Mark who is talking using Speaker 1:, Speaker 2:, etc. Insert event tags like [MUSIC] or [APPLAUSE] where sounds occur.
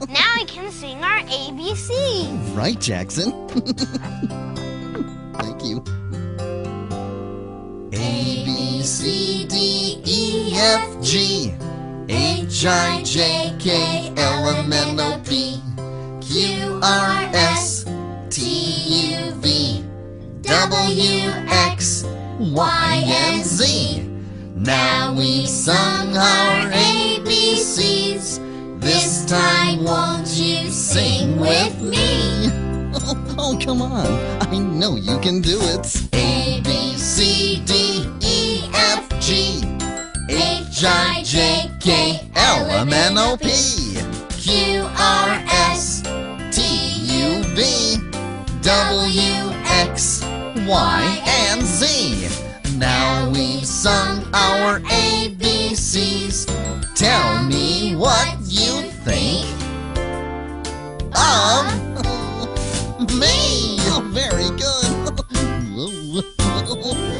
Speaker 1: Now I can sing our ABC.
Speaker 2: Right, Jackson. [LAUGHS] Thank you. A, B, C, D, E, F, G, H, I, J, K, L, M, N, O, P, Q, R, S, T, U, V, W, X, Y, and Z. Now we've sung our time, won't you sing with me? Oh, [LAUGHS] oh, come on. I know you can do it. A, B, C, D, E, F, G, H, I, J, K, L, M, N, O, P, Q, R, S, T, U, V, W, X, Y, and Z. Now we've sung our of [LAUGHS] me. Very good. [LAUGHS] [LAUGHS]